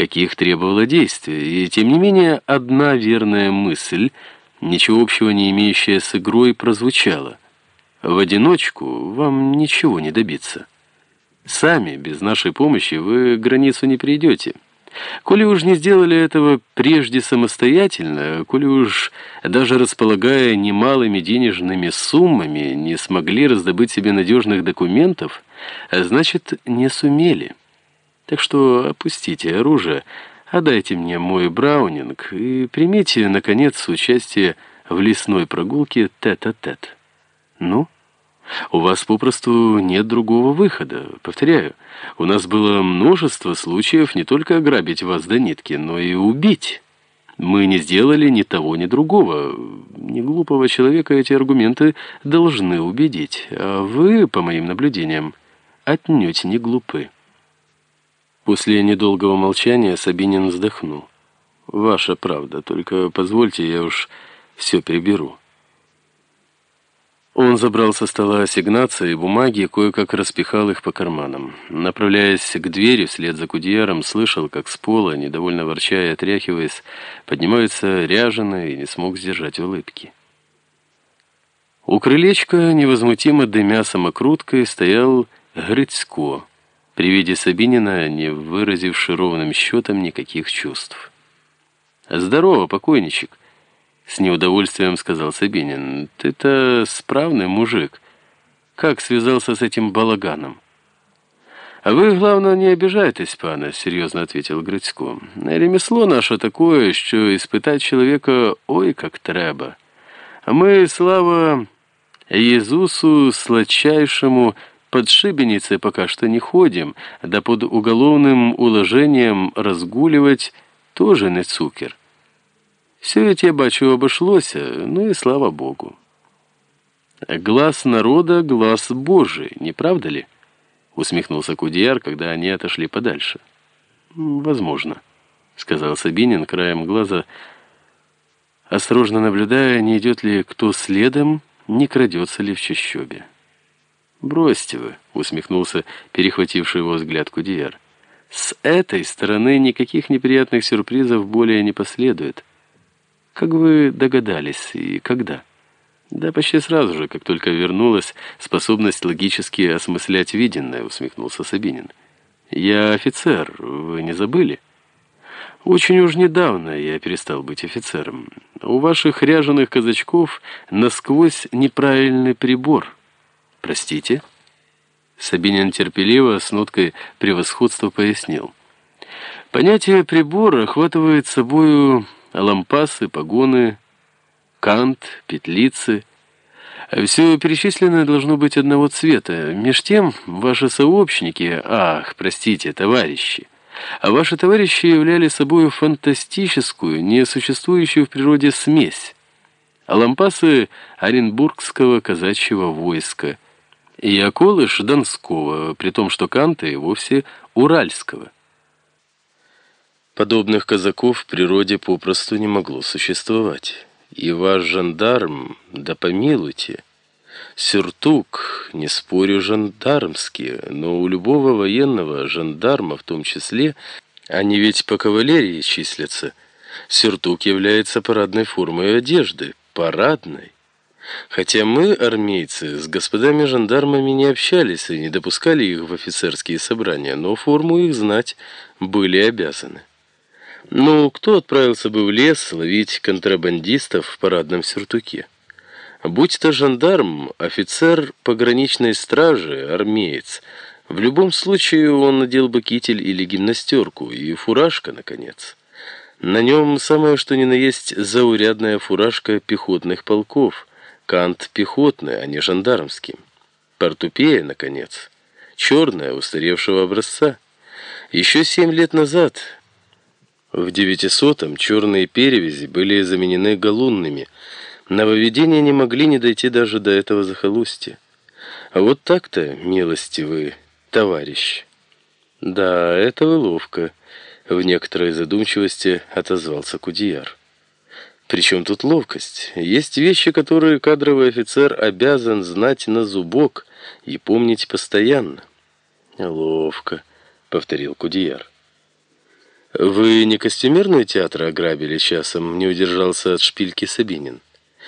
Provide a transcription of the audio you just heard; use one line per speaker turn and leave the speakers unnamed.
каких требовало действие, и тем не менее одна верная мысль, ничего общего не имеющая с игрой, прозвучала. В одиночку вам ничего не добиться. Сами, без нашей помощи, вы границу не перейдете. Коли уж не сделали этого прежде самостоятельно, коли уж даже располагая немалыми денежными суммами, не смогли раздобыть себе надежных документов, значит, не сумели. Так что опустите оружие, отдайте мне мой браунинг и примите, наконец, участие в лесной прогулке тет-а-тет. -тет. Ну? У вас попросту нет другого выхода. Повторяю, у нас было множество случаев не только ограбить вас до нитки, но и убить. Мы не сделали ни того, ни другого. Не глупого человека эти аргументы должны убедить. А вы, по моим наблюдениям, отнюдь не глупы. После недолгого молчания Сабинин вздохнул. «Ваша правда, только позвольте, я уж все приберу». Он забрал со стола ассигнации и бумаги кое-как распихал их по карманам. Направляясь к двери вслед за Кудьяром, слышал, как с пола, недовольно ворча и отряхиваясь, поднимаются ряжено и не смог сдержать улыбки. У крылечка, невозмутимо дымя самокруткой, стоял Грыцко, при виде Сабинина, не выразивший ровным счетом никаких чувств. «Здорово, покойничек!» С неудовольствием сказал Сабинин. «Ты-то справный мужик. Как связался с этим балаганом?» «А вы, главное, не обижайтесь, пане», — серьезно ответил Грицько. «Ремесло наше такое, що испытать человека ой как треба. А мы, слава Иисусу сладчайшему, под шибеницы пока что не ходим, да под уголовным уложением разгуливать тоже не цукер. Все ведь, я бачу, обошлося, ну и слава Богу. «Глаз народа — глаз Божий, не правда ли?» — усмехнулся Кудияр, когда они отошли подальше. «Возможно», — сказал Сабинин краем глаза, осторожно наблюдая, не идет ли кто следом, не крадется ли в чащобе. «Бросьте вы», — усмехнулся перехвативший его взгляд Кудияр. «С этой стороны никаких неприятных сюрпризов более не последует». Как вы догадались и когда? Да почти сразу же, как только вернулась способность логически осмыслять виденное, усмехнулся Сабинин. Я офицер, вы не забыли? Очень уж недавно я перестал быть офицером. У ваших ряженых казачков насквозь неправильный прибор. Простите? Сабинин терпеливо, с ноткой превосходства пояснил. Понятие прибора охватывает собою лампасы, погоны, кант, петлицы. Все перечисленное должно быть одного цвета. Меж тем, ваши сообщники, ах, простите, товарищи, а ваши товарищи являли собой фантастическую, несуществующую в природе смесь. Лампасы Оренбургского казачьего войска и околыш Донского, при том, что канты вовсе Уральского. Подобных казаков в природе попросту не могло существовать. И ваш жандарм, да помилуйте, сюртук, не спорю, жандармский, но у любого военного жандарма в том числе, они ведь по кавалерии числятся, сюртук является парадной формой одежды, парадной. Хотя мы, армейцы, с господами жандармами не общались и не допускали их в офицерские собрания, но форму их знать были обязаны. Ну, кто отправился бы в лес ловить контрабандистов в парадном сюртуке? Будь то жандарм, офицер пограничной стражи, армеец, в любом случае он надел бы китель или гимнастерку, и фуражка, наконец. На нем самое что ни на есть заурядная фуражка пехотных полков, кант пехотный, а не жандармский. Портупея, наконец, черная, устаревшего образца. Еще семь лет назад в 900-м черные перевязи были заменены галунными. Нововведения не могли не дойти даже до этого захолустья. А вот так-то, милостивый товарищ. Да, это вы ловко. В некоторой задумчивости отозвался Кудияр. Причем тут ловкость? Есть вещи, которые кадровый офицер обязан знать на зубок и помнить постоянно. Ловко, повторил Кудияр. «Вы не костюмерные театры ограбили часом?» — не удержался от шпильки Сабинин.